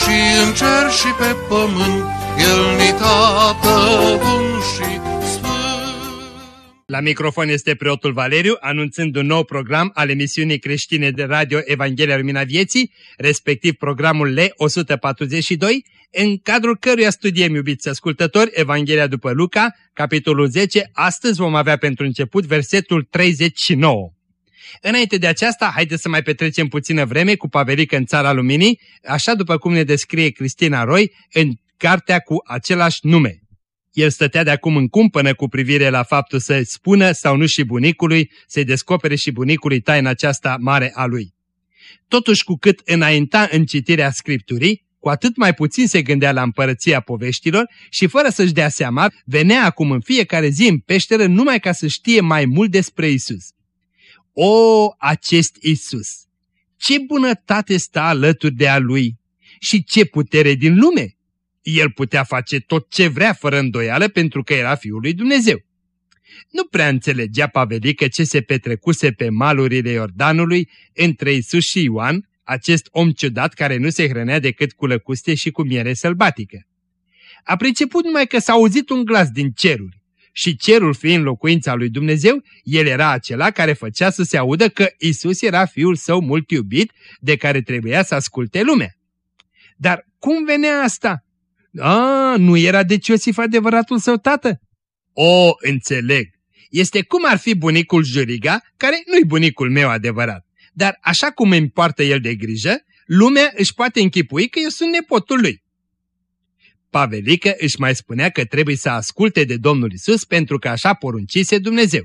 și în cer și pe pământ, El ni tată bun și la microfon este preotul Valeriu, anunțând un nou program al emisiunii creștine de radio Evanghelia Lumina Vieții, respectiv programul L142, în cadrul căruia studiem, iubiți ascultători, Evanghelia după Luca, capitolul 10. Astăzi vom avea pentru început versetul 39. Înainte de aceasta, haideți să mai petrecem puțină vreme cu Pavelică în Țara Luminii, așa după cum ne descrie Cristina Roy în cartea cu același nume. El stătea de acum în cumpănă cu privire la faptul să spună sau nu și bunicului, să-i descopere și bunicului taina aceasta mare a lui. Totuși, cu cât înainta în citirea Scripturii, cu atât mai puțin se gândea la împărăția poveștilor și fără să-și dea seama, venea acum în fiecare zi în peșteră numai ca să știe mai mult despre Isus. O, acest Isus! Ce bunătate stă alături de a lui și ce putere din lume! El putea face tot ce vrea fără îndoială pentru că era Fiul lui Dumnezeu. Nu prea înțelegea Pavelică ce se petrecuse pe malurile Iordanului între Isus și Ioan, acest om ciudat care nu se hrănea decât cu lăcuste și cu miere sălbatică. A priceput numai că s-a auzit un glas din ceruri și cerul fiind locuința lui Dumnezeu, el era acela care făcea să se audă că Isus era fiul său mult iubit de care trebuia să asculte lumea. Dar cum venea asta? A, nu era deci Iosif adevăratul său tată? O, înțeleg. Este cum ar fi bunicul Juriga, care nu-i bunicul meu adevărat. Dar așa cum îmi poartă el de grijă, lumea își poate închipui că eu sunt nepotul lui. Pavelică își mai spunea că trebuie să asculte de Domnul Isus pentru că așa poruncise Dumnezeu.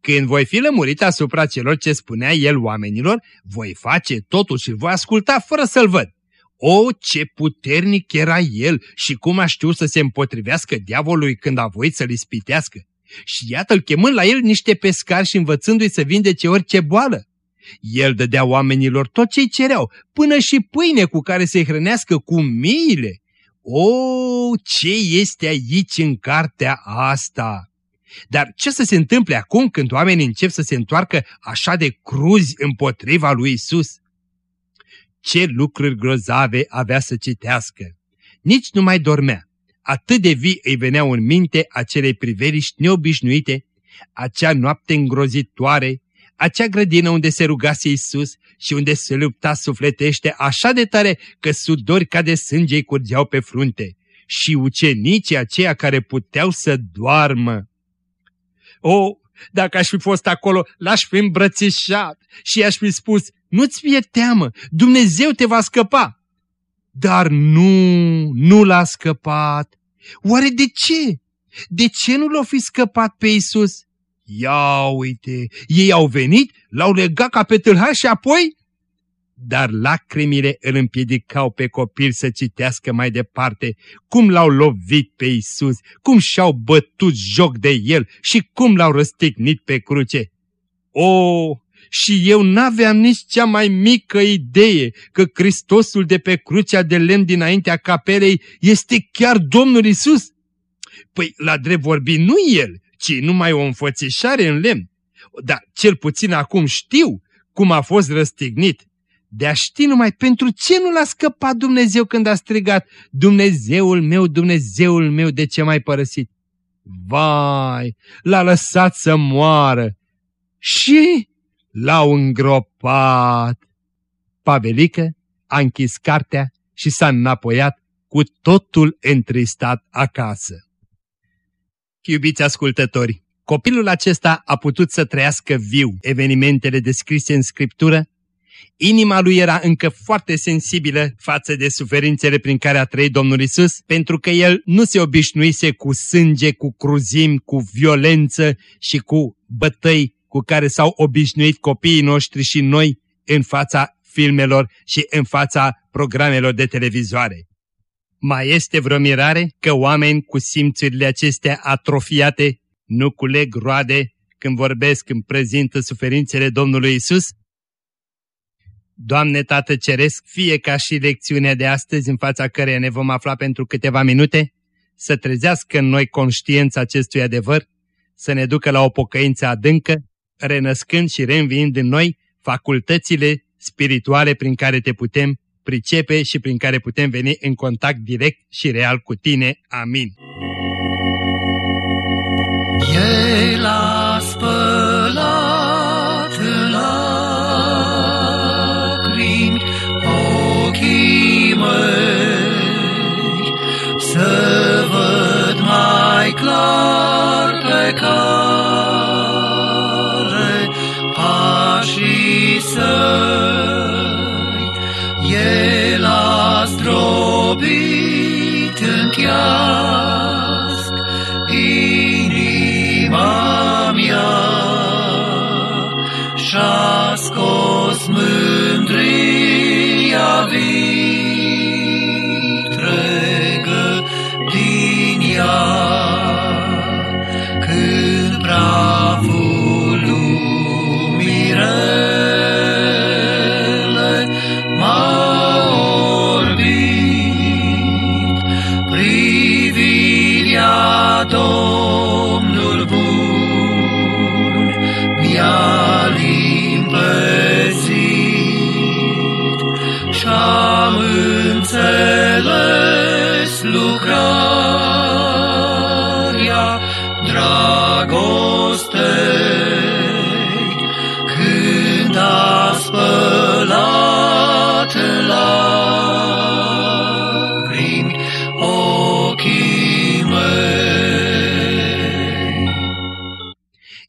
Când voi fi lămurit asupra celor ce spunea el oamenilor, voi face totul și voi asculta fără să-l văd. O, ce puternic era el și cum a știut să se împotrivească diavolului când a voit să-l ispitească. Și iată-l chemând la el niște pescari și învățându-i să vindece orice boală. El dădea oamenilor tot ce-i cereau, până și pâine cu care să-i hrănească cu miile. O, ce este aici în cartea asta? Dar ce să se întâmple acum când oamenii încep să se întoarcă așa de cruzi împotriva lui Isus? ce lucruri grozave avea să citească. Nici nu mai dormea. Atât de vii îi veneau în minte acelei priveliști neobișnuite, acea noapte îngrozitoare, acea grădină unde se rugase Iisus și unde se lupta sufletește așa de tare că sudori ca de sânge îi curgeau pe frunte și ucenicii aceia care puteau să doarmă. O, dacă aș fi fost acolo, l-aș fi îmbrățișat și i-aș fi spus, nu-ți fie teamă, Dumnezeu te va scăpa. Dar nu, nu l-a scăpat. Oare de ce? De ce nu l-a fi scăpat pe Isus? Ia uite, ei au venit, l-au legat ca pe tâlhar și apoi... Dar lacrimile îl împiedicau pe copil să citească mai departe cum l-au lovit pe Isus, cum și-au bătut joc de el și cum l-au răstignit pe cruce. O, și eu n-aveam nici cea mai mică idee că Hristosul de pe crucea de lemn dinaintea capelei este chiar Domnul Isus. Păi, la drept vorbi, nu el, ci numai o înfățișare în lemn. Dar cel puțin acum știu cum a fost răstignit. De a ști numai pentru ce nu l-a scăpat Dumnezeu când a strigat, Dumnezeul meu, Dumnezeul meu, de ce m-ai părăsit? Vai, l-a lăsat să moară. Și L-au îngropat. Pavelică a închis cartea și s-a înapoiat cu totul întristat acasă. Iubiți ascultători, copilul acesta a putut să trăiască viu evenimentele descrise în Scriptură. Inima lui era încă foarte sensibilă față de suferințele prin care a trăit Domnul Isus, pentru că el nu se obișnuise cu sânge, cu cruzim, cu violență și cu bătăi cu care s-au obișnuit copiii noștri și noi în fața filmelor și în fața programelor de televizoare. Mai este vreo mirare că oameni cu simțurile acestea atrofiate nu culeg roade când vorbesc, când prezintă suferințele Domnului Isus? Doamne Tată Ceresc, fie ca și lecțiunea de astăzi în fața căreia ne vom afla pentru câteva minute, să trezească în noi conștiința acestui adevăr, să ne ducă la o pocăință adâncă, renăscând și reînviind în noi facultățile spirituale prin care te putem pricepe și prin care putem veni în contact direct și real cu tine. Amin. Zdrobit în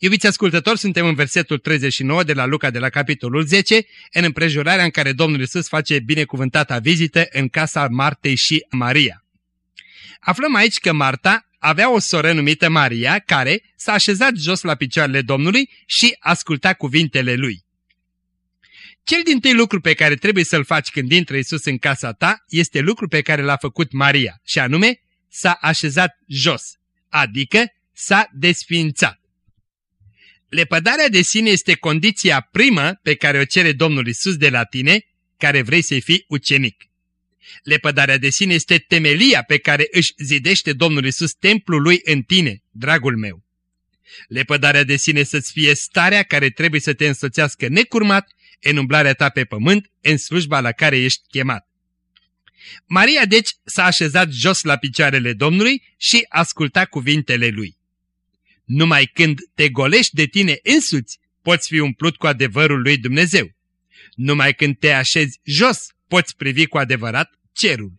Iubiți ascultători, suntem în versetul 39 de la Luca de la capitolul 10, în împrejurarea în care Domnul Isus face binecuvântata vizită în casa Martei și Maria. Aflăm aici că Marta avea o soră numită Maria, care s-a așezat jos la picioarele Domnului și asculta cuvintele lui. Cel din tâi lucru pe care trebuie să-l faci când intră Isus în casa ta este lucru pe care l-a făcut Maria, și anume s-a așezat jos, adică s-a desfințat. Lepădarea de sine este condiția primă pe care o cere Domnul Isus de la tine, care vrei să-i fii ucenic. Lepădarea de sine este temelia pe care își zidește Domnul Isus templul lui în tine, dragul meu. Lepădarea de sine să-ți fie starea care trebuie să te însoțească necurmat în umblarea ta pe pământ, în slujba la care ești chemat. Maria deci s-a așezat jos la picioarele Domnului și asculta cuvintele lui. Numai când te golești de tine însuți, poți fi umplut cu adevărul lui Dumnezeu. Numai când te așezi jos, poți privi cu adevărat cerul.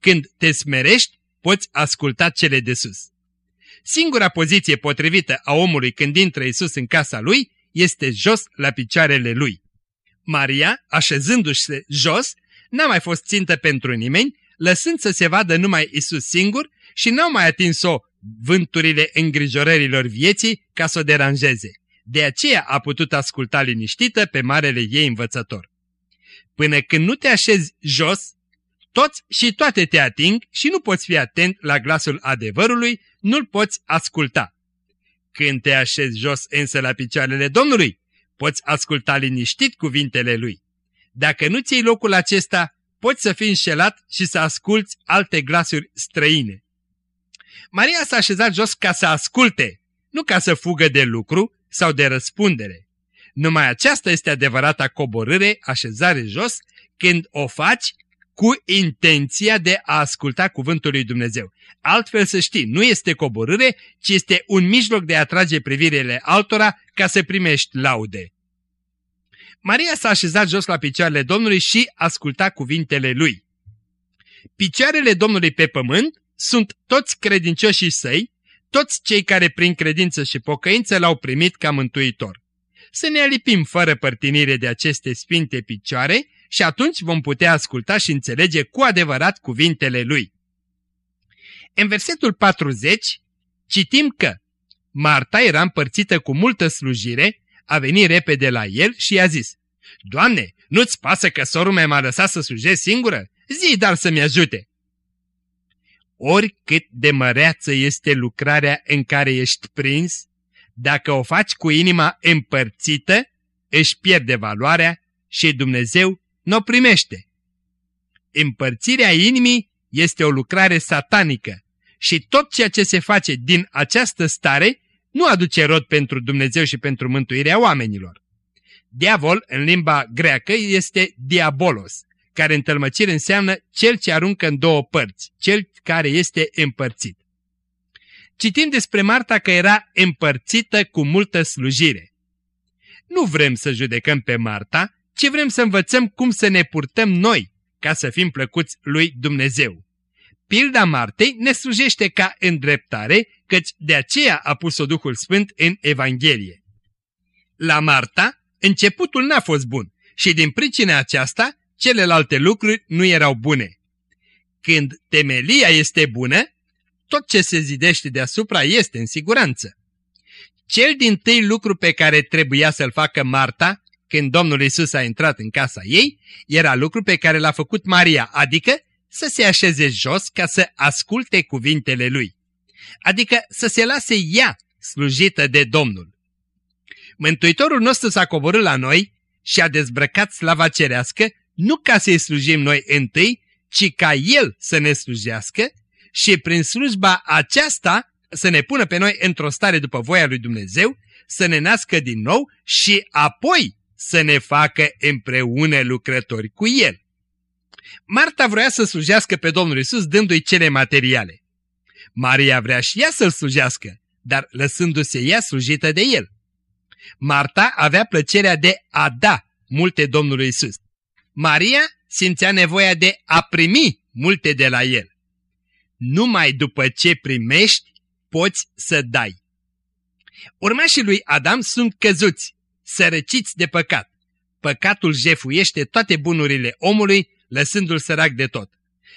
Când te smerești, poți asculta cele de sus. Singura poziție potrivită a omului când intră Isus în casa lui este jos la picioarele lui. Maria, așezându-se jos, n-a mai fost țintă pentru nimeni, lăsând să se vadă numai Isus singur și n-au mai atins-o vânturile îngrijorărilor vieții ca să o deranjeze. De aceea a putut asculta liniștită pe marele ei învățător. Până când nu te așezi jos, toți și toate te ating și nu poți fi atent la glasul adevărului, nu-l poți asculta. Când te așezi jos însă la picioarele Domnului, poți asculta liniștit cuvintele Lui. Dacă nu ți locul acesta, poți să fii înșelat și să asculți alte glasuri străine. Maria s-a așezat jos ca să asculte, nu ca să fugă de lucru sau de răspundere. Numai aceasta este adevărata coborâre, așezare jos, când o faci cu intenția de a asculta cuvântul lui Dumnezeu. Altfel să știi, nu este coborâre, ci este un mijloc de a atrage privirile altora ca să primești laude. Maria s-a așezat jos la picioarele Domnului și asculta cuvintele lui. Picioarele Domnului pe pământ sunt toți credincioșii săi, toți cei care prin credință și pocăință l-au primit ca mântuitor. Să ne alipim fără părtinire de aceste sfinte picioare și atunci vom putea asculta și înțelege cu adevărat cuvintele lui. În versetul 40 citim că Marta era împărțită cu multă slujire, a venit repede la el și i-a zis, Doamne, nu-ți pasă că sorul meu m-a lăsat să slujesc singură? Zi dar să-mi ajute! Oricât de măreață este lucrarea în care ești prins, dacă o faci cu inima împărțită, își pierde valoarea și Dumnezeu nu o primește. Împărțirea inimii este o lucrare satanică și tot ceea ce se face din această stare nu aduce rod pentru Dumnezeu și pentru mântuirea oamenilor. Diavol, în limba greacă, este diabolos, care în tălmăcire înseamnă cel ce aruncă în două părți, cel care este împărțit. Citim despre Marta că era împărțită cu multă slujire. Nu vrem să judecăm pe Marta, ci vrem să învățăm cum să ne purtăm noi, ca să fim plăcuți lui Dumnezeu. Pilda Martei ne slujește ca îndreptare, căci de aceea a pus-o Duhul Sfânt în Evanghelie. La Marta, începutul n-a fost bun și din pricina aceasta, celelalte lucruri nu erau bune. Când temelia este bună, tot ce se zidește deasupra este în siguranță. Cel din tâi lucru pe care trebuia să-l facă Marta, când Domnul Isus a intrat în casa ei, era lucru pe care l-a făcut Maria, adică să se așeze jos ca să asculte cuvintele lui. Adică să se lase ea slujită de Domnul. Mântuitorul nostru s-a coborât la noi și a dezbrăcat slava cerească, nu ca să-i slujim noi întâi, ci ca El să ne slujească și prin slujba aceasta să ne pună pe noi într-o stare după voia lui Dumnezeu, să ne nască din nou și apoi să ne facă împreună lucrători cu El. Marta vrea să slujească pe Domnul Isus dându-i cele materiale. Maria vrea și ea să-L slujească, dar lăsându-se ea slujită de El. Marta avea plăcerea de a da multe Domnului Isus. Maria simțea nevoia de a primi multe de la El. Numai după ce primești, poți să dai. Urmașii lui Adam sunt căzuți, sărăciți de păcat. Păcatul jefuiește toate bunurile omului, lăsându-l sărac de tot.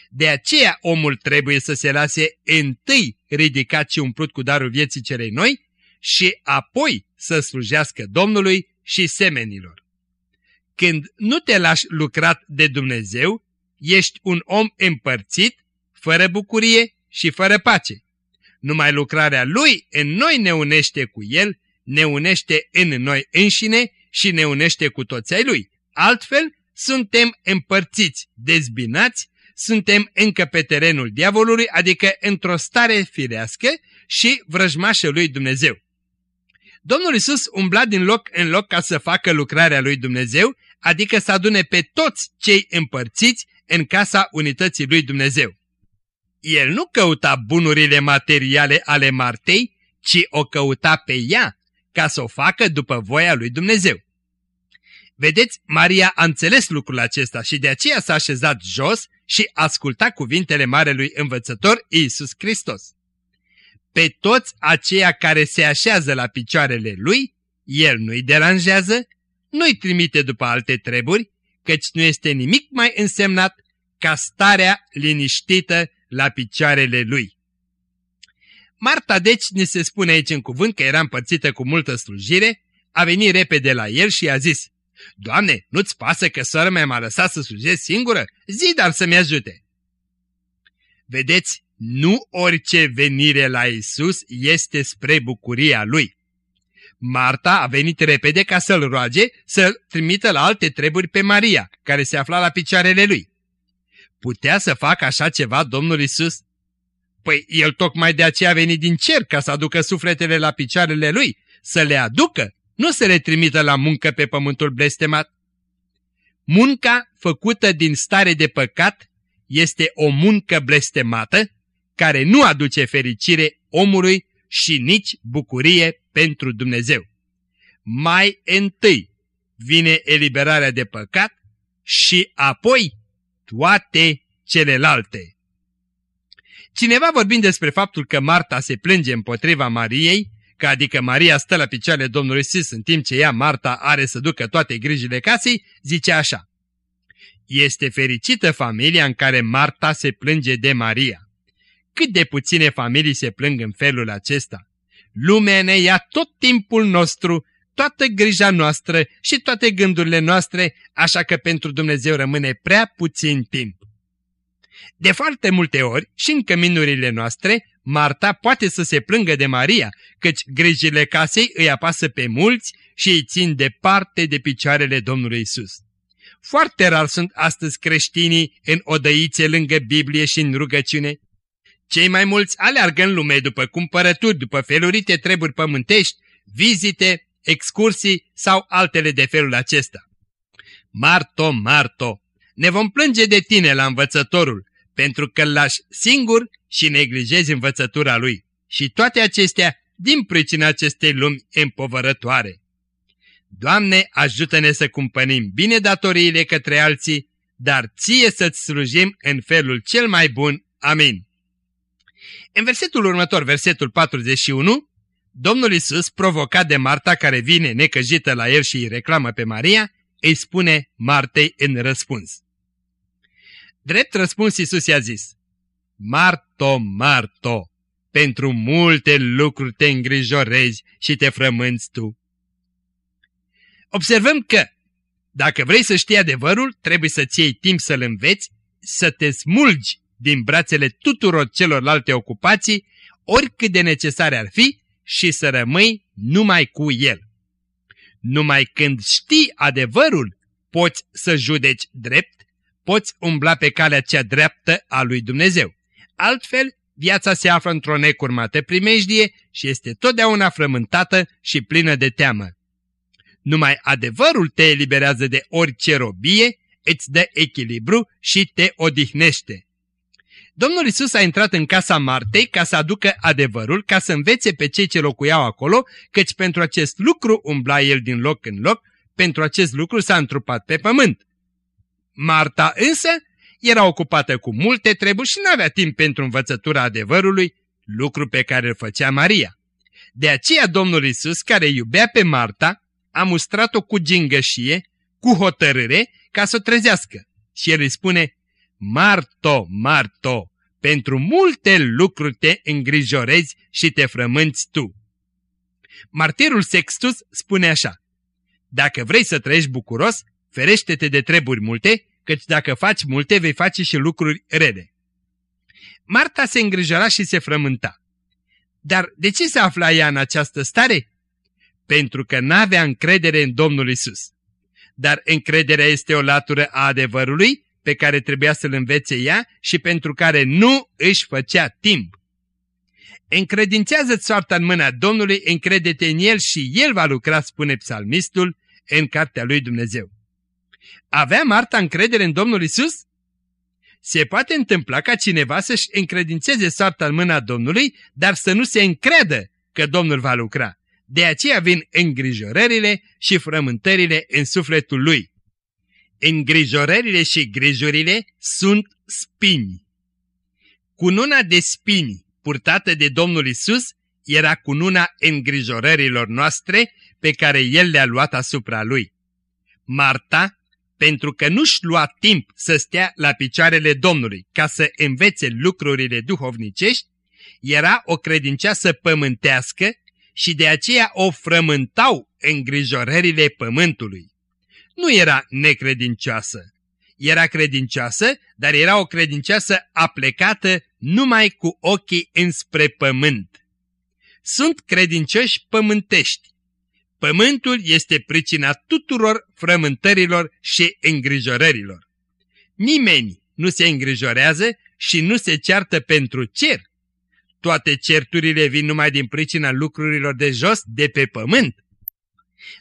De aceea omul trebuie să se lase întâi ridicat și umplut cu darul vieții celei noi și apoi să slujească Domnului și semenilor. Când nu te lași lucrat de Dumnezeu, ești un om împărțit, fără bucurie și fără pace. Numai lucrarea Lui în noi ne unește cu El, ne unește în noi înșine și ne unește cu toți ai Lui. Altfel, suntem împărțiți, dezbinați, suntem încă pe terenul diavolului, adică într-o stare firească și vrăjmașă lui Dumnezeu. Domnul Isus umbla din loc în loc ca să facă lucrarea lui Dumnezeu, adică să adune pe toți cei împărțiți în casa unității lui Dumnezeu. El nu căuta bunurile materiale ale Martei, ci o căuta pe ea, ca să o facă după voia lui Dumnezeu. Vedeți, Maria a înțeles lucrul acesta și de aceea s-a așezat jos și asculta cuvintele Marelui Învățător Iisus Hristos. Pe toți aceia care se așează la picioarele Lui, El nu-i deranjează, nu-i trimite după alte treburi, căci nu este nimic mai însemnat ca starea liniștită la picioarele Lui. Marta deci ne se spune aici în cuvânt că era împărțită cu multă slujire, a venit repede la el și a zis, Doamne, nu-ți pasă că sora mea m-a lăsat să slujesc singură? Zi dar să-mi ajute! Vedeți, nu orice venire la Isus este spre bucuria Lui. Marta a venit repede ca să-l roage să trimită la alte treburi pe Maria, care se afla la picioarele lui. Putea să facă așa ceva Domnul Isus? Păi el tocmai de aceea a venit din cer ca să aducă sufletele la picioarele lui, să le aducă nu se le trimită la muncă pe pământul blestemat. Munca făcută din stare de păcat este o muncă blestemată care nu aduce fericire omului și nici bucurie pentru Dumnezeu. Mai întâi vine eliberarea de păcat și apoi toate celelalte. Cineva vorbind despre faptul că Marta se plânge împotriva Mariei, că adică Maria stă la picioarele Domnului Isus în timp ce ea, Marta, are să ducă toate grijile casei, zice așa. Este fericită familia în care Marta se plânge de Maria. Cât de puține familii se plâng în felul acesta. Lumea ne ia tot timpul nostru toată grija noastră și toate gândurile noastre, așa că pentru Dumnezeu rămâne prea puțin timp. De foarte multe ori și în căminurile noastre, Marta poate să se plângă de Maria, căci grijile casei îi apasă pe mulți și îi țin departe de picioarele Domnului Isus. Foarte rar sunt astăzi creștinii în odăițe lângă Biblie și în rugăciune. Cei mai mulți aleargă în lume după cumpărături, după felurite treburi pământești, vizite, excursii sau altele de felul acesta. Marto, Marto, ne vom plânge de tine la învățătorul, pentru că îl lași singur și neglijezi învățătura lui. Și toate acestea din pricina acestei lumi împovărătoare. Doamne, ajută-ne să cumpănim bine datoriile către alții, dar ție să-ți slujim în felul cel mai bun. Amin. În versetul următor, versetul 41, Domnul Isus, provocat de Marta care vine necăjită la el și îi reclamă pe Maria, îi spune Martei în răspuns. Drept răspuns Isus i-a zis, Marto, Marto, pentru multe lucruri te îngrijorezi și te frămânți tu. Observăm că, dacă vrei să știi adevărul, trebuie să-ți iei timp să-l înveți, să te smulgi din brațele tuturor celorlalte ocupații, oricât de necesare ar fi, și să rămâi numai cu el. Numai când știi adevărul, poți să judeci drept, poți umbla pe calea cea dreaptă a lui Dumnezeu. Altfel, viața se află într-o necurmată primejdie și este totdeauna frământată și plină de teamă. Numai adevărul te eliberează de orice robie, îți dă echilibru și te odihnește. Domnul Isus a intrat în casa Martei ca să aducă adevărul, ca să învețe pe cei ce locuiau acolo, căci pentru acest lucru umbla el din loc în loc, pentru acest lucru s-a întrupat pe pământ. Marta însă era ocupată cu multe treburi și nu avea timp pentru învățătura adevărului, lucru pe care îl făcea Maria. De aceea Domnul Isus, care iubea pe Marta, a mustrat-o cu gingășie, cu hotărâre, ca să o trezească. Și el îi spune, Marto, Marto, pentru multe lucruri te îngrijorezi și te frămânți tu. Martirul Sextus spune așa, Dacă vrei să trăiești bucuros, ferește-te de treburi multe, căci dacă faci multe, vei face și lucruri rele. Marta se îngrijora și se frământa. Dar de ce se afla ea în această stare? Pentru că n-avea încredere în Domnul Isus. Dar încrederea este o latură a adevărului pe care trebuia să-l învețe ea și pentru care nu își făcea timp. Încredințează-ți soarta în mâna Domnului, încrede-te în El și El va lucra, spune psalmistul în cartea lui Dumnezeu. Avea Marta încredere în Domnul Isus? Se poate întâmpla ca cineva să-și încredințeze soarta în mâna Domnului, dar să nu se încredă că Domnul va lucra. De aceea vin îngrijorările și frământările în sufletul lui. Îngrijorările și grijurile sunt spini. Cununa de spini purtată de Domnul Isus era cununa îngrijorărilor noastre pe care El le-a luat asupra Lui. Marta, pentru că nu-și lua timp să stea la picioarele Domnului ca să învețe lucrurile duhovnicești, era o credincioasă pământească și de aceea o frământau îngrijorările pământului nu era necredincioasă. Era credincioasă, dar era o credincioasă aplecată numai cu ochii înspre pământ. Sunt credincioși pământești. Pământul este pricina tuturor frământărilor și îngrijorărilor. Nimeni nu se îngrijorează și nu se ceartă pentru cer. Toate certurile vin numai din pricina lucrurilor de jos, de pe pământ.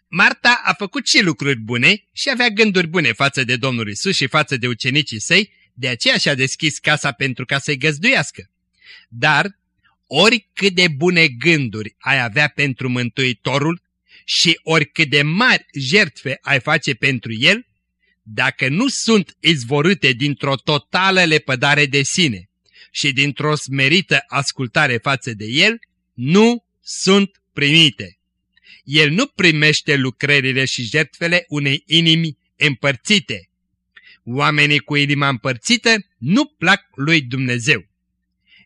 Marta a făcut și lucruri bune și avea gânduri bune față de Domnul Isus și față de ucenicii săi, de aceea și-a deschis casa pentru ca să-i găzduiască. Dar, oricât de bune gânduri ai avea pentru Mântuitorul și oricât de mari jertfe ai face pentru El, dacă nu sunt izvorâte dintr-o totală lepădare de sine și dintr-o smerită ascultare față de El, nu sunt primite. El nu primește lucrările și jertfele unei inimi împărțite. Oamenii cu inima împărțită nu plac lui Dumnezeu.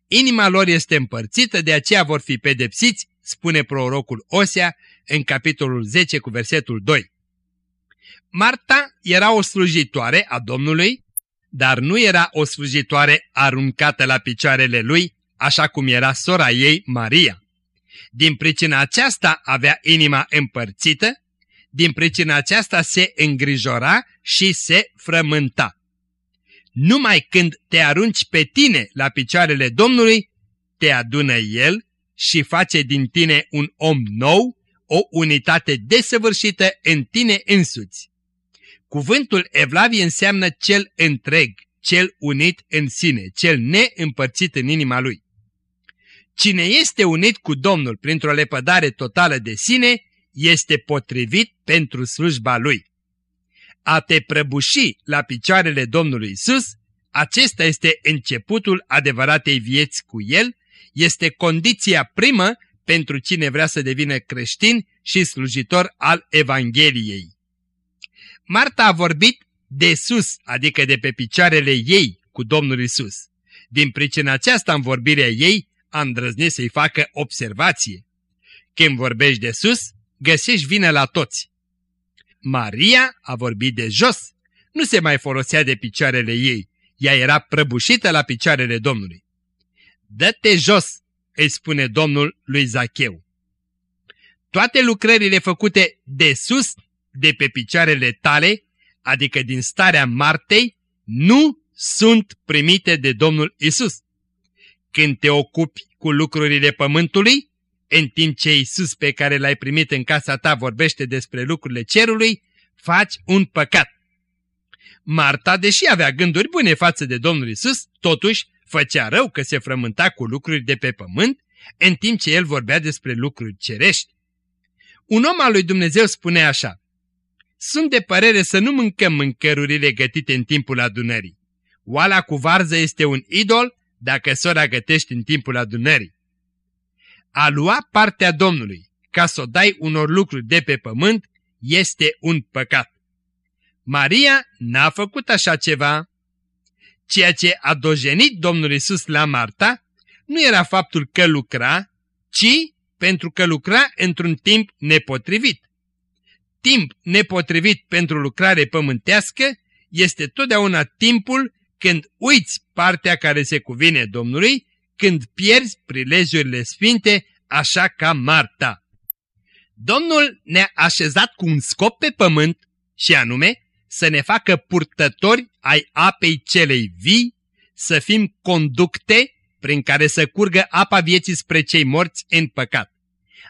Inima lor este împărțită, de aceea vor fi pedepsiți, spune prorocul Osea, în capitolul 10 cu versetul 2. Marta era o slujitoare a Domnului, dar nu era o slujitoare aruncată la picioarele lui, așa cum era sora ei, Maria. Din pricina aceasta avea inima împărțită, din pricina aceasta se îngrijora și se frământa. Numai când te arunci pe tine la picioarele Domnului, te adună El și face din tine un om nou, o unitate desăvârșită în tine însuți. Cuvântul Evlavie înseamnă cel întreg, cel unit în sine, cel neîmpărțit în inima lui. Cine este unit cu Domnul printr-o lepădare totală de sine, este potrivit pentru slujba lui. A te prăbuși la picioarele Domnului Isus, acesta este începutul adevăratei vieți cu El, este condiția primă pentru cine vrea să devină creștin și slujitor al Evangheliei. Marta a vorbit de sus, adică de pe picioarele ei cu Domnul Isus. Din pricina aceasta în vorbirea ei a îndrăznit să-i facă observație. Când vorbești de sus, găsești vină la toți. Maria a vorbit de jos, nu se mai folosea de picioarele ei, ea era prăbușită la picioarele Domnului. Dă-te jos, îi spune Domnul lui Zacheu. Toate lucrările făcute de sus, de pe picioarele tale, adică din starea Martei, nu sunt primite de Domnul Isus. Când te ocupi cu lucrurile pământului, în timp ce Isus pe care l-ai primit în casa ta vorbește despre lucrurile cerului, faci un păcat. Marta, deși avea gânduri bune față de Domnul Isus, totuși făcea rău că se frământa cu lucruri de pe pământ, în timp ce el vorbea despre lucruri cerești. Un om al lui Dumnezeu spune așa, Sunt de părere să nu mâncăm mâncărurile gătite în timpul adunării. Oala cu varză este un idol dacă sora gătești în timpul adunării. A lua partea Domnului ca să o dai unor lucruri de pe pământ este un păcat. Maria n-a făcut așa ceva. Ceea ce a dojenit Domnul Isus la Marta nu era faptul că lucra, ci pentru că lucra într-un timp nepotrivit. Timp nepotrivit pentru lucrare pământească este totdeauna timpul când uiți partea care se cuvine Domnului, când pierzi prilejurile sfinte, așa ca Marta. Domnul ne-a așezat cu un scop pe pământ și anume să ne facă purtători ai apei celei vii, să fim conducte prin care să curgă apa vieții spre cei morți în păcat.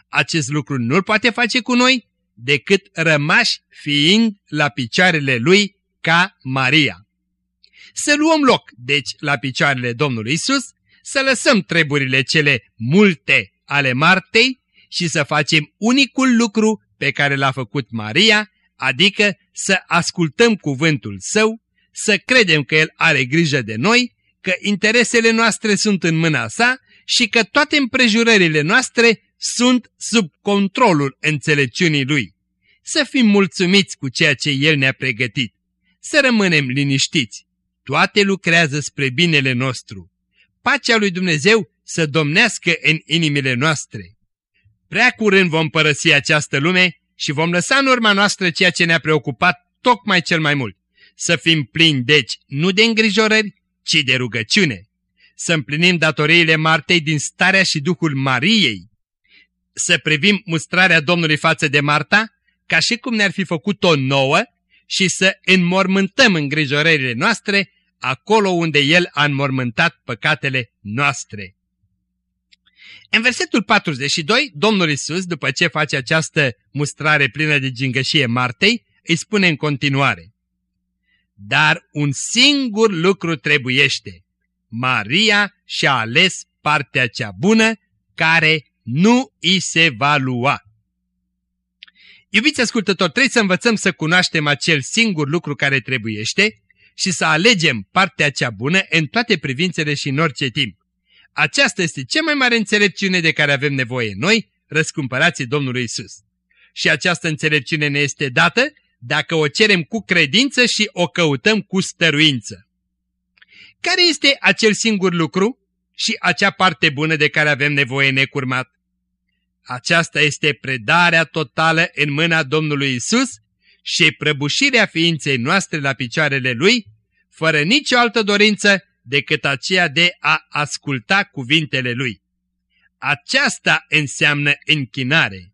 Acest lucru nu-l poate face cu noi decât rămași fiind la picioarele lui ca Maria. Să luăm loc, deci, la picioarele Domnului Isus, să lăsăm treburile cele multe ale Martei și să facem unicul lucru pe care l-a făcut Maria, adică să ascultăm cuvântul său, să credem că el are grijă de noi, că interesele noastre sunt în mâna sa și că toate împrejurările noastre sunt sub controlul înțelepciunii lui. Să fim mulțumiți cu ceea ce el ne-a pregătit, să rămânem liniștiți. Toate lucrează spre binele nostru. Pacea lui Dumnezeu să domnească în inimile noastre. Prea curând vom părăsi această lume și vom lăsa în urma noastră ceea ce ne-a preocupat tocmai cel mai mult. Să fim plini, deci, nu de îngrijorări, ci de rugăciune. Să împlinim datoriile Martei din starea și Duhul Mariei. Să privim mustrarea Domnului față de Marta, ca și cum ne-ar fi făcut-o nouă, și să înmormântăm îngrijorările noastre acolo unde El a înmormântat păcatele noastre. În versetul 42, Domnul Isus, după ce face această mustrare plină de gingășie Martei, îi spune în continuare, Dar un singur lucru trebuiește. Maria și-a ales partea cea bună, care nu îi se va lua. Iubiți ascultători, trebuie să învățăm să cunoaștem acel singur lucru care trebuiește și să alegem partea cea bună în toate privințele și în orice timp. Aceasta este cea mai mare înțelepciune de care avem nevoie noi, răscumpărații Domnului Isus. Și această înțelepciune ne este dată dacă o cerem cu credință și o căutăm cu stăruință. Care este acel singur lucru și acea parte bună de care avem nevoie necurmat? Aceasta este predarea totală în mâna Domnului Isus și prăbușirea ființei noastre la picioarele Lui, fără nicio altă dorință decât aceea de a asculta cuvintele Lui. Aceasta înseamnă închinare.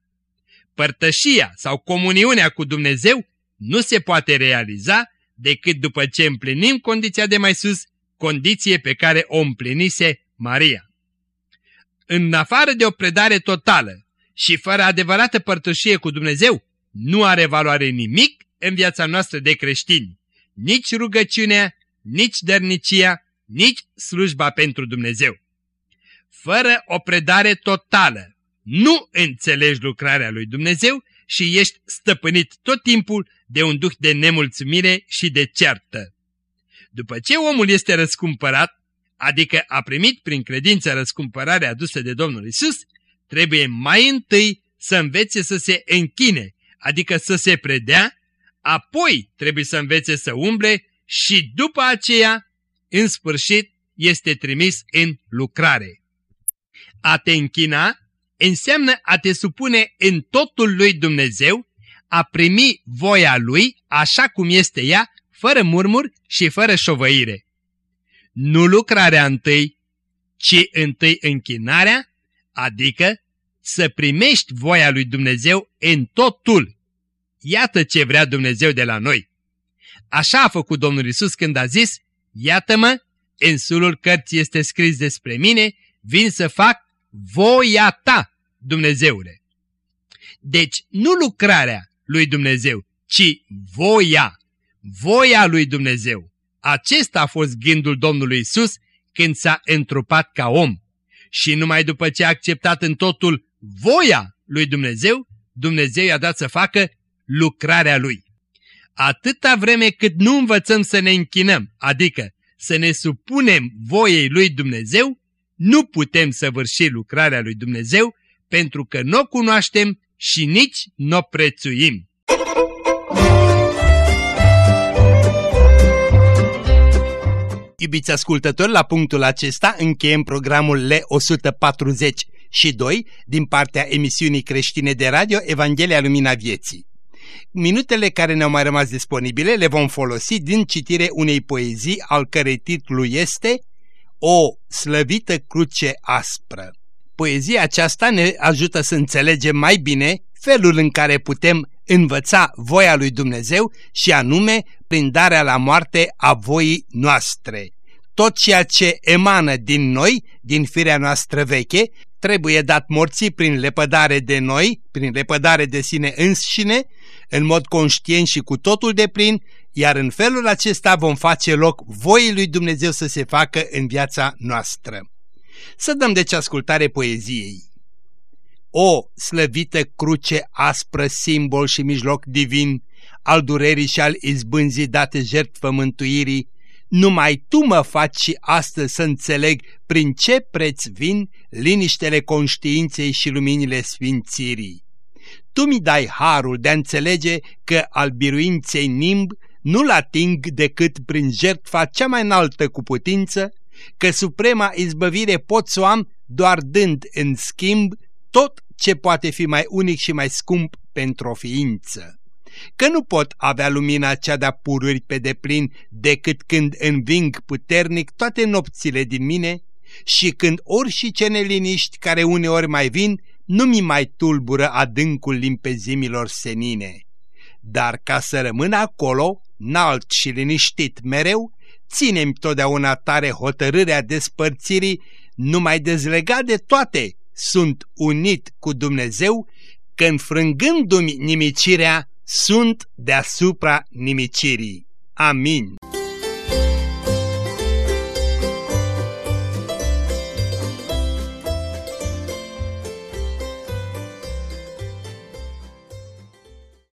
Părtășia sau comuniunea cu Dumnezeu nu se poate realiza decât după ce împlinim condiția de mai sus, condiție pe care o împlinise Maria. În afară de o predare totală și fără adevărată părtășie cu Dumnezeu, nu are valoare nimic în viața noastră de creștini, nici rugăciunea, nici dărnicia, nici slujba pentru Dumnezeu. Fără o predare totală, nu înțelegi lucrarea lui Dumnezeu și ești stăpânit tot timpul de un duh de nemulțumire și de certă. După ce omul este răscumpărat, adică a primit prin credință răscumpărarea adusă de Domnul Isus, trebuie mai întâi să învețe să se închine, adică să se predea, apoi trebuie să învețe să umble și după aceea, în sfârșit, este trimis în lucrare. A te închina înseamnă a te supune în totul lui Dumnezeu, a primi voia lui așa cum este ea, fără murmur și fără șovăire. Nu lucrarea întâi, ci întâi închinarea, adică să primești voia lui Dumnezeu în totul. Iată ce vrea Dumnezeu de la noi. Așa a făcut Domnul Isus când a zis, Iată-mă, în sulul cărții este scris despre mine, vin să fac voia ta, Dumnezeule. Deci nu lucrarea lui Dumnezeu, ci voia, voia lui Dumnezeu. Acesta a fost gândul Domnului Isus când s-a întrupat ca om. Și numai după ce a acceptat în totul voia lui Dumnezeu, Dumnezeu i-a dat să facă lucrarea lui. Atâta vreme cât nu învățăm să ne închinăm, adică să ne supunem voiei lui Dumnezeu, nu putem săvârși lucrarea lui Dumnezeu pentru că nu o cunoaștem și nici nu o prețuim. Iubiți ascultători, la punctul acesta încheiem programul L142 din partea emisiunii creștine de radio Evanghelia Lumina Vieții. Minutele care ne-au mai rămas disponibile le vom folosi din citire unei poezii al cărei titlu este O slăvită cruce aspră. Poezia aceasta ne ajută să înțelegem mai bine felul în care putem învăța voia lui Dumnezeu și anume prin darea la moarte a voii noastre. Tot ceea ce emană din noi, din firea noastră veche, trebuie dat morții prin lepădare de noi, prin lepădare de sine înșine, în mod conștient și cu totul de plin, iar în felul acesta vom face loc voii lui Dumnezeu să se facă în viața noastră. Să dăm deci ascultare poeziei. O slăvită cruce aspră, simbol și mijloc divin al durerii și al izbânzii date jertfă mântuirii, numai tu mă faci și astăzi să înțeleg prin ce preț vin liniștele conștiinței și luminile sfințirii. Tu mi dai harul de a înțelege că al biruinței nimb nu-l ating decât prin jertfa cea mai înaltă cu putință, că suprema izbăvire pot să o am doar dând în schimb tot ce poate fi mai unic și mai scump pentru o ființă că nu pot avea lumina cea de-a pururi pe deplin decât când înving puternic toate nopțile din mine și când orși și ce neliniști care uneori mai vin nu mi mai tulbură adâncul limpezimilor senine. Dar ca să rămân acolo, înalt și liniștit mereu, ținem totdeauna tare hotărârea despărțirii, numai dezlegat de toate, sunt unit cu Dumnezeu, când frângându-mi nimicirea, sunt deasupra nimicirii. Amin.